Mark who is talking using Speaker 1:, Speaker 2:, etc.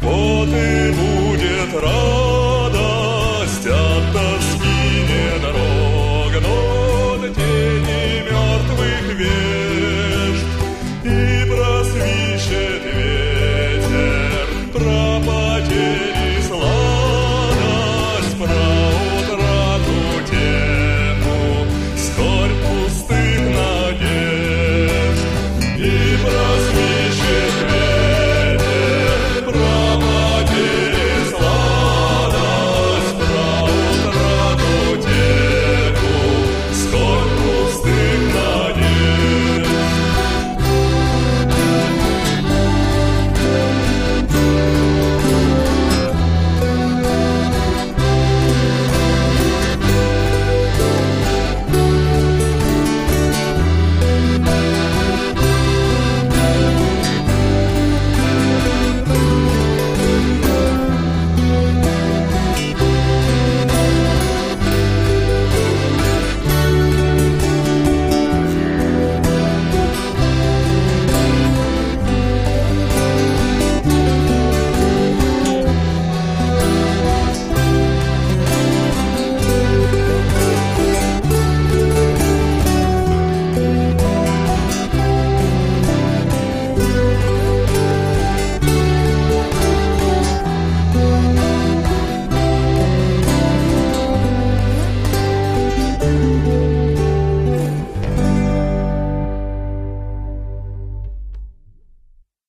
Speaker 1: вот и будет радость.